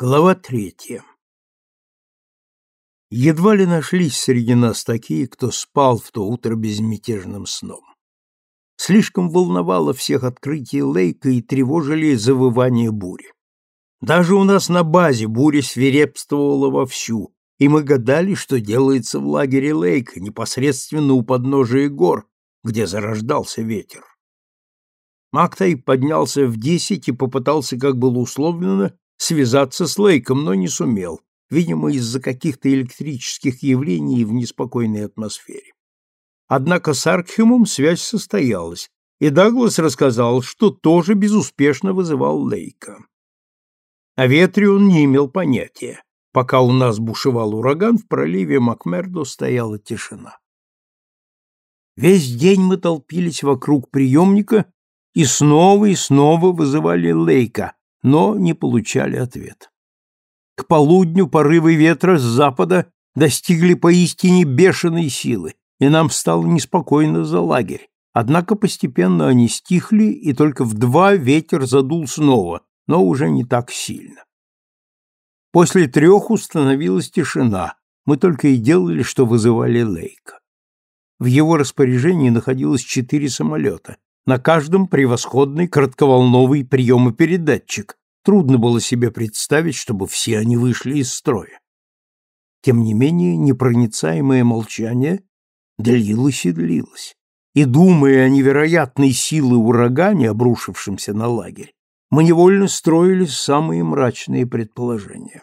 Глава третья. Едва ли нашлись среди нас такие, кто спал в то утро безмятежным сном. Слишком волновало всех открытие Лейка и тревожили завывание бури. Даже у нас на базе буря свирепствовала вовсю, и мы гадали, что делается в лагере Лейка, непосредственно у подножия гор, где зарождался ветер. Мактай поднялся в десять и попытался, как было условлено, связаться с Лейком, но не сумел, видимо, из-за каких-то электрических явлений в неспокойной атмосфере. Однако с Аркхемом связь состоялась, и Даглас рассказал, что тоже безуспешно вызывал Лейка. О ветре он не имел понятия. Пока у нас бушевал ураган, в проливе Макмердо стояла тишина. Весь день мы толпились вокруг приемника и снова и снова вызывали Лейка, но не получали ответ. К полудню порывы ветра с запада достигли поистине бешеной силы, и нам стало неспокойно за лагерь. Однако постепенно они стихли, и только в два ветер задул снова, но уже не так сильно. После трех установилась тишина, мы только и делали, что вызывали Лейка. В его распоряжении находилось четыре самолета, на каждом превосходный коротковолновый приемопередатчик. Трудно было себе представить, чтобы все они вышли из строя. Тем не менее, непроницаемое молчание длилось и длилось. И, думая о невероятной силе урагане, обрушившемся на лагерь, мы невольно строили самые мрачные предположения.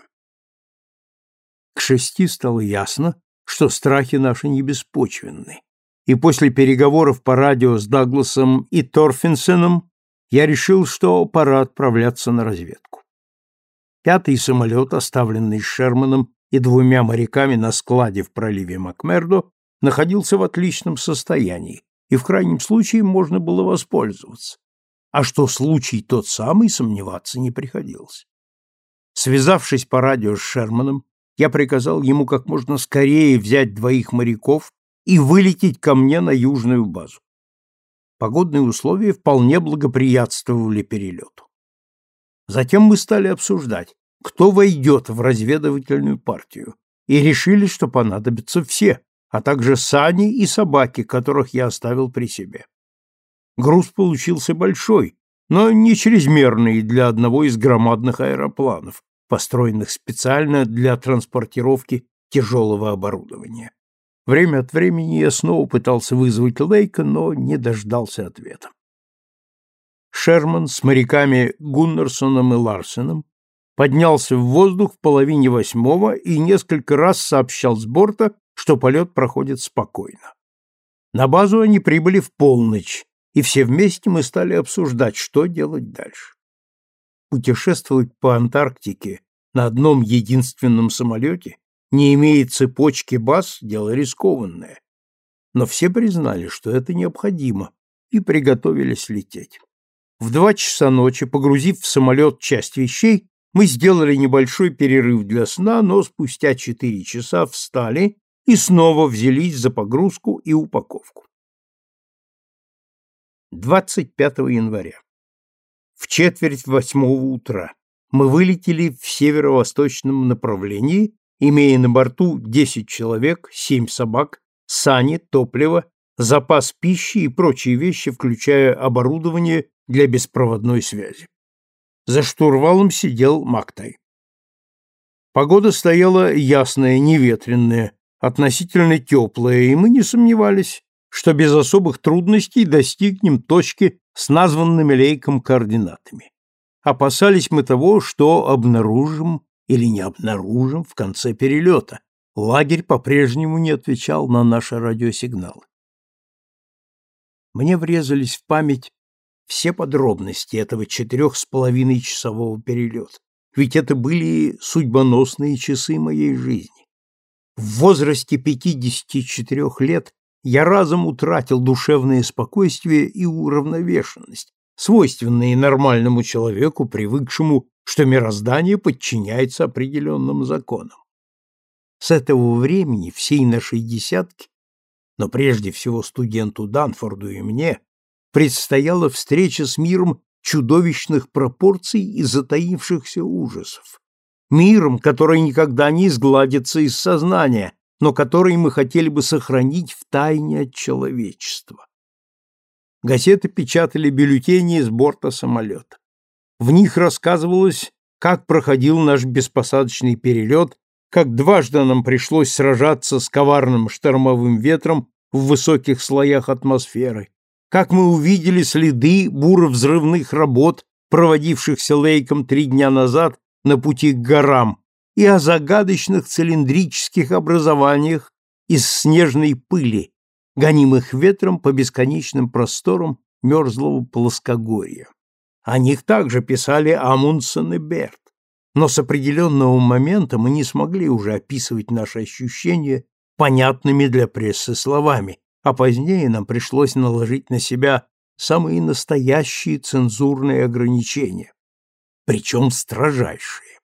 К шести стало ясно, что страхи наши не беспочвенны и после переговоров по радио с Дагласом и Торфинсеном я решил, что пора отправляться на разведку. Пятый самолет, оставленный Шерманом и двумя моряками на складе в проливе Макмердо, находился в отличном состоянии, и в крайнем случае можно было воспользоваться. А что случай тот самый, сомневаться не приходилось. Связавшись по радио с Шерманом, я приказал ему как можно скорее взять двоих моряков и вылететь ко мне на южную базу. Погодные условия вполне благоприятствовали перелету. Затем мы стали обсуждать, кто войдет в разведывательную партию, и решили, что понадобятся все, а также сани и собаки, которых я оставил при себе. Груз получился большой, но не чрезмерный для одного из громадных аэропланов, построенных специально для транспортировки тяжелого оборудования. Время от времени я снова пытался вызвать Лейка, но не дождался ответа. Шерман с моряками Гуннерсоном и Ларсеном поднялся в воздух в половине восьмого и несколько раз сообщал с борта, что полет проходит спокойно. На базу они прибыли в полночь, и все вместе мы стали обсуждать, что делать дальше. Путешествовать по Антарктике на одном единственном самолете не имея цепочки баз, дело рискованное. Но все признали, что это необходимо, и приготовились лететь. В два часа ночи, погрузив в самолет часть вещей, мы сделали небольшой перерыв для сна, но спустя четыре часа встали и снова взялись за погрузку и упаковку. 25 января. В четверть восьмого утра мы вылетели в северо-восточном направлении имея на борту 10 человек, 7 собак, сани, топливо, запас пищи и прочие вещи, включая оборудование для беспроводной связи. За штурвалом сидел Мактай. Погода стояла ясная, неветренная, относительно теплая, и мы не сомневались, что без особых трудностей достигнем точки с названными лейком координатами. Опасались мы того, что обнаружим или не обнаружим в конце перелета. Лагерь по-прежнему не отвечал на наши радиосигналы. Мне врезались в память все подробности этого четырех с половиной часового перелета, ведь это были судьбоносные часы моей жизни. В возрасте 54 лет я разом утратил душевное спокойствие и уравновешенность, свойственные нормальному человеку, привыкшему что мироздание подчиняется определенным законам. С этого времени всей нашей десятки, но прежде всего студенту Данфорду и мне, предстояла встреча с миром чудовищных пропорций и затаившихся ужасов. миром, который никогда не изгладится из сознания, но который мы хотели бы сохранить в тайне от человечества. Газеты печатали бюллетени с борта самолета. В них рассказывалось, как проходил наш беспосадочный перелет, как дважды нам пришлось сражаться с коварным штормовым ветром в высоких слоях атмосферы, как мы увидели следы буро-взрывных работ, проводившихся Лейком три дня назад на пути к горам, и о загадочных цилиндрических образованиях из снежной пыли, гонимых ветром по бесконечным просторам мерзлого плоскогорья. О них также писали Амундсен и Берт, но с определенного момента мы не смогли уже описывать наши ощущения понятными для прессы словами, а позднее нам пришлось наложить на себя самые настоящие цензурные ограничения, причем строжайшие.